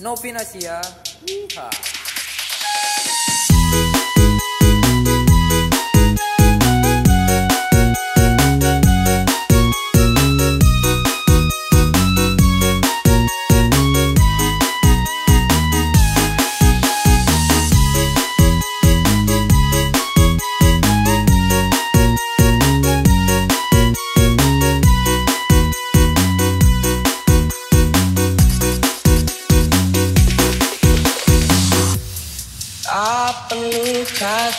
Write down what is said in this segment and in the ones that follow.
Novinasia. Yeehaw.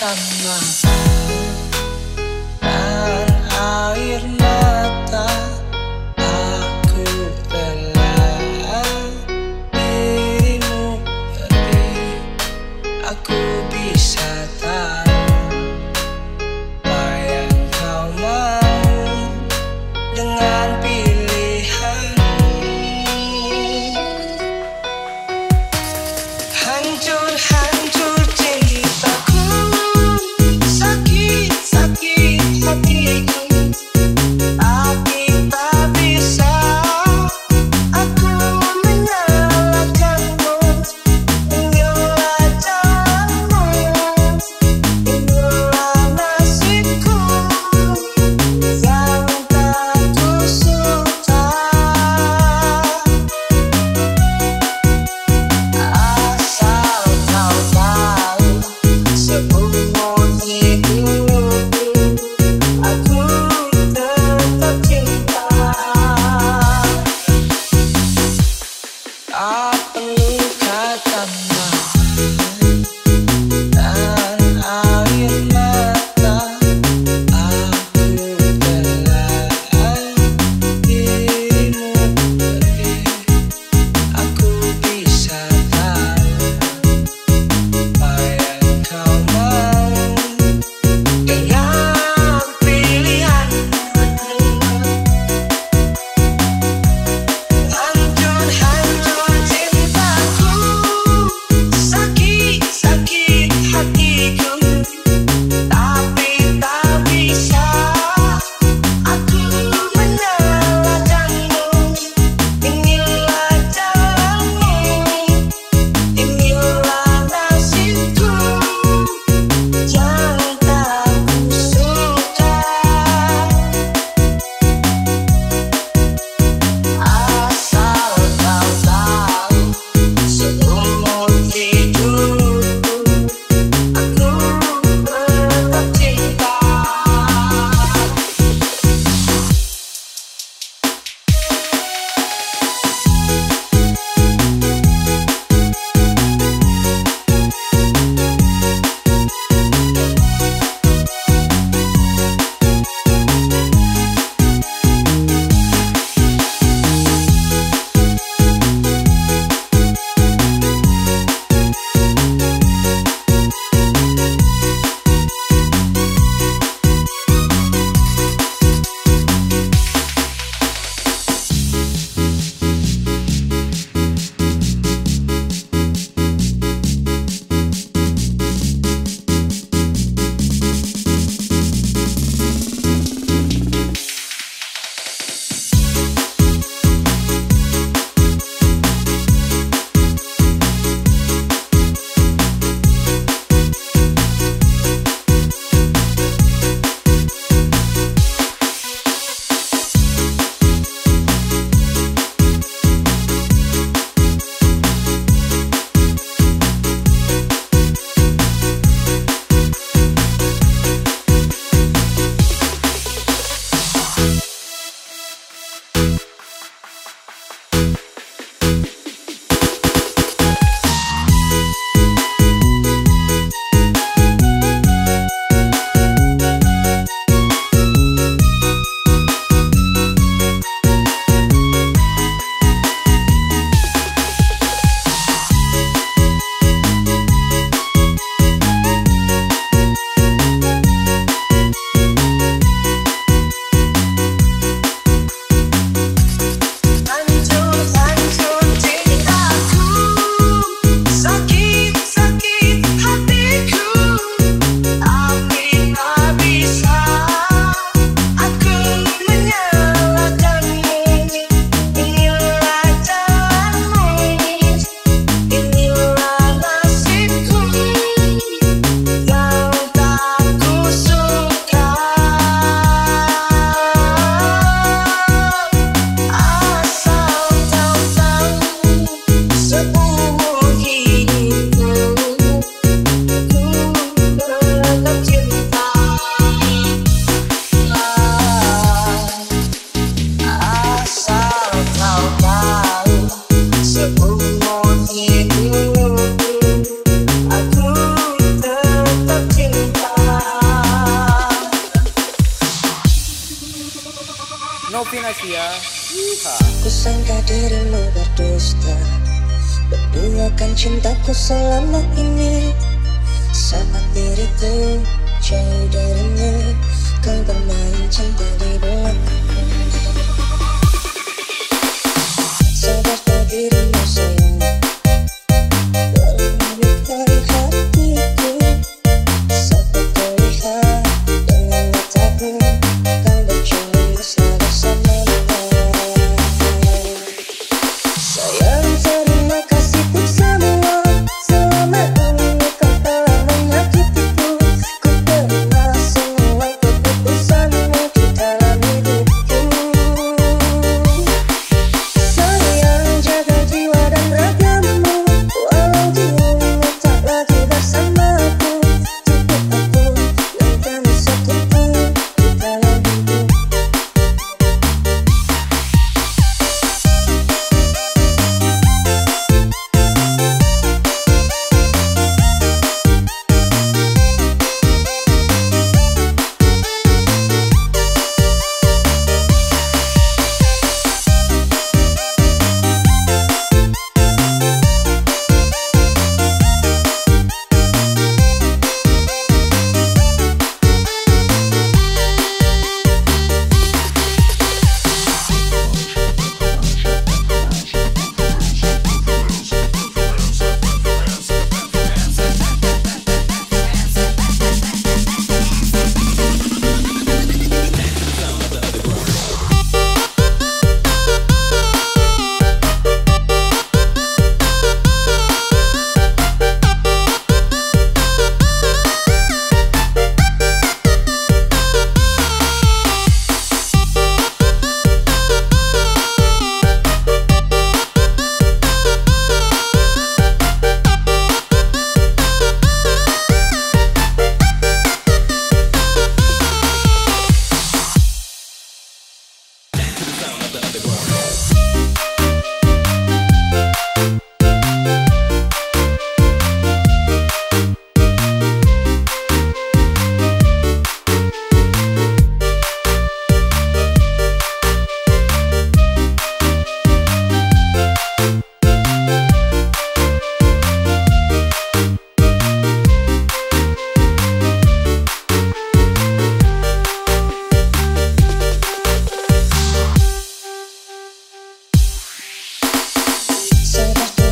Um, Novin Asia. Aku sangka dirimu berdusta Berduakan cintaku selama ini Sama diriku jauh darimu Kau bermain cinta di belakang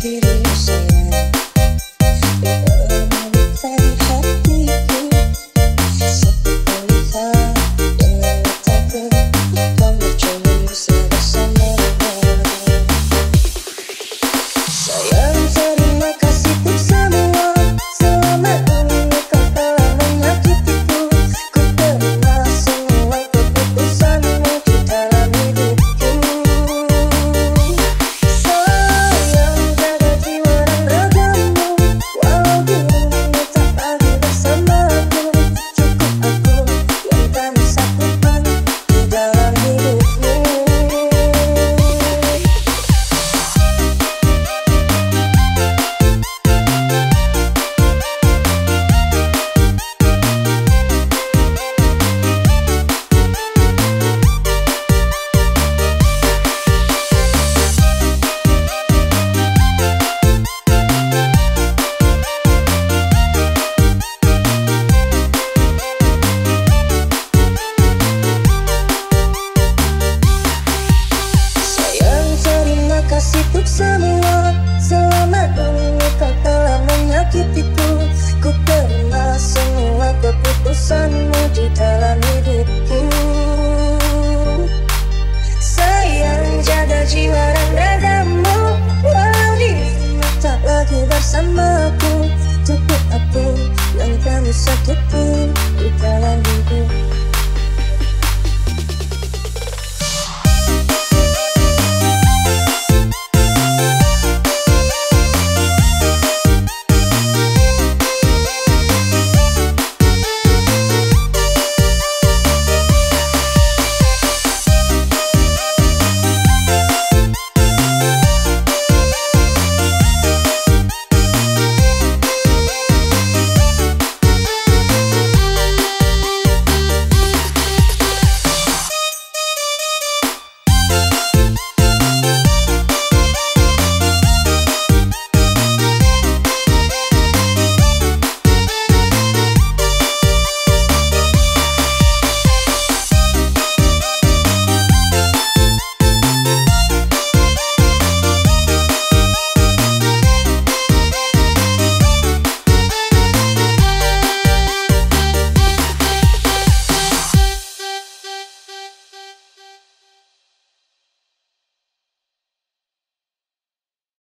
didn't pesanmu di dalam hidupku. Sayang jaga jiwa dan ragamu Walau dirimu tak lagi bersamaku. Cukup aku yang kamu sakiti di dalam hidupku.